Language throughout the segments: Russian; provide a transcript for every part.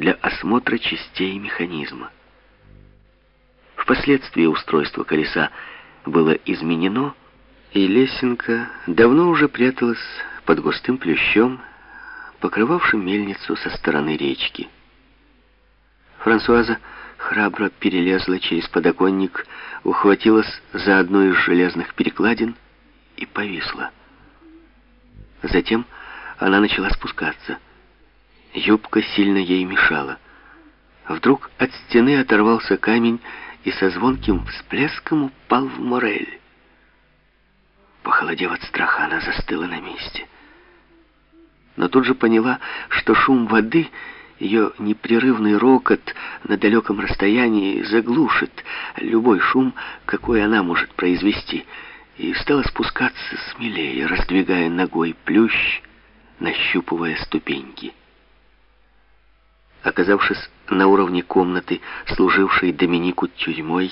для осмотра частей механизма. Впоследствии устройство колеса было изменено, и лесенка давно уже пряталась под густым плющом, покрывавшим мельницу со стороны речки. Франсуаза храбро перелезла через подоконник, ухватилась за одну из железных перекладин и повисла. Затем она начала спускаться. Юбка сильно ей мешала. Вдруг от стены оторвался камень и со звонким всплеском упал в морель. Похолодев от страха, она застыла на месте. Но тут же поняла, что шум воды, ее непрерывный рокот на далеком расстоянии заглушит любой шум, какой она может произвести, и стала спускаться смелее, раздвигая ногой плющ, нащупывая ступеньки. Оказавшись на уровне комнаты, служившей Доминику тюрьмой,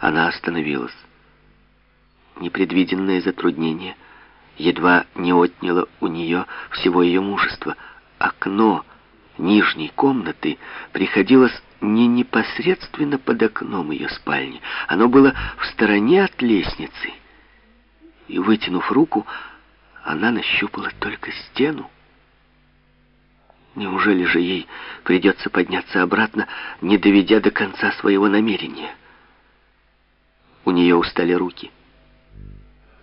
она остановилась. Непредвиденное затруднение едва не отняло у нее всего ее мужества. Окно нижней комнаты приходилось не непосредственно под окном ее спальни. Оно было в стороне от лестницы. И, вытянув руку, она нащупала только стену. Неужели же ей придется подняться обратно, не доведя до конца своего намерения? У нее устали руки.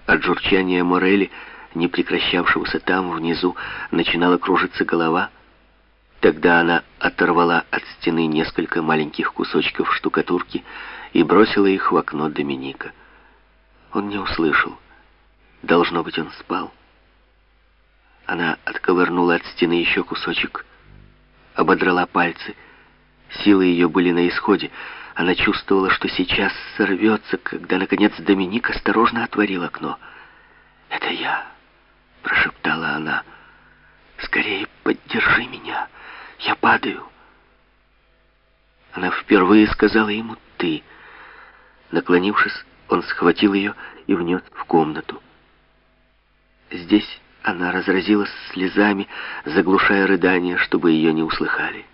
От журчания Морели, не прекращавшегося там, внизу, начинала кружиться голова. Тогда она оторвала от стены несколько маленьких кусочков штукатурки и бросила их в окно Доминика. Он не услышал. Должно быть, он спал. Она отковырнула от стены еще кусочек, ободрала пальцы. Силы ее были на исходе. Она чувствовала, что сейчас сорвется, когда, наконец, Доминик осторожно отворил окно. «Это я», — прошептала она. «Скорее поддержи меня, я падаю». Она впервые сказала ему «ты». Наклонившись, он схватил ее и внес в комнату. Здесь она разразилась слезами, заглушая рыдания, чтобы ее не услыхали.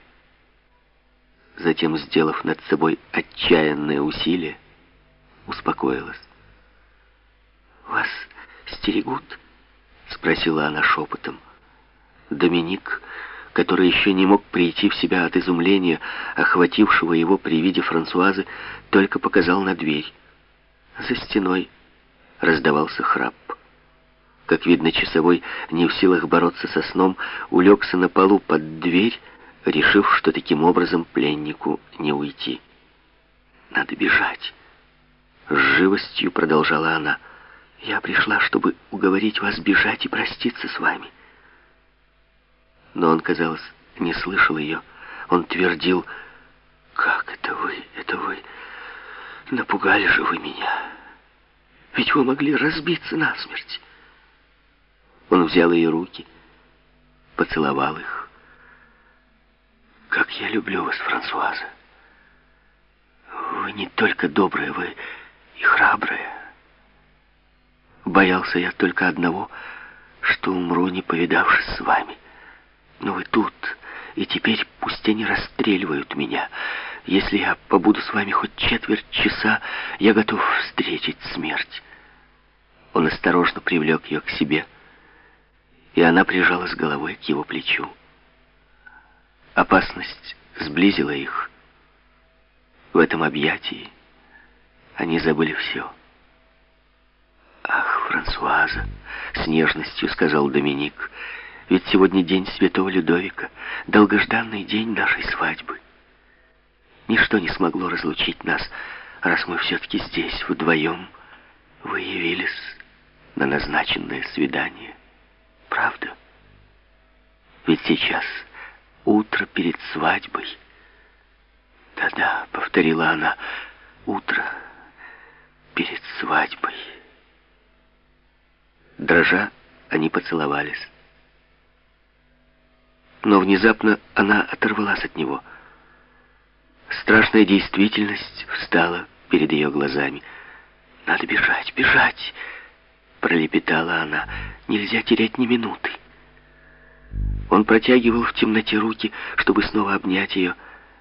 Затем, сделав над собой отчаянное усилие, успокоилась. «Вас стерегут?» — спросила она шепотом. Доминик, который еще не мог прийти в себя от изумления, охватившего его при виде Франсуазы, только показал на дверь. За стеной раздавался храп. Как видно, часовой, не в силах бороться со сном, улегся на полу под дверь, решив, что таким образом пленнику не уйти. «Надо бежать!» С живостью продолжала она. «Я пришла, чтобы уговорить вас бежать и проститься с вами». Но он, казалось, не слышал ее. Он твердил, «Как это вы, это вы? Напугали же вы меня! Ведь вы могли разбиться насмерть!» Он взял ее руки, поцеловал их. «Как я люблю вас, Франсуаза! Вы не только добрая, вы и храбрая. Боялся я только одного, что умру, не повидавшись с вами. Но вы тут, и теперь пусть они расстреливают меня. Если я побуду с вами хоть четверть часа, я готов встретить смерть». Он осторожно привлек ее к себе, и она прижалась головой к его плечу. Опасность сблизила их. В этом объятии они забыли все. «Ах, Франсуаза!» — с нежностью сказал Доминик. «Ведь сегодня день Святого Людовика, долгожданный день нашей свадьбы. Ничто не смогло разлучить нас, раз мы все-таки здесь, вдвоем. Вы явились на назначенное свидание» правда? Ведь сейчас утро перед свадьбой. Да-да, повторила она, утро перед свадьбой. Дрожа, они поцеловались. Но внезапно она оторвалась от него. Страшная действительность встала перед ее глазами. «Надо бежать, бежать!» Пролепетала она. «Нельзя терять ни минуты». Он протягивал в темноте руки, чтобы снова обнять ее,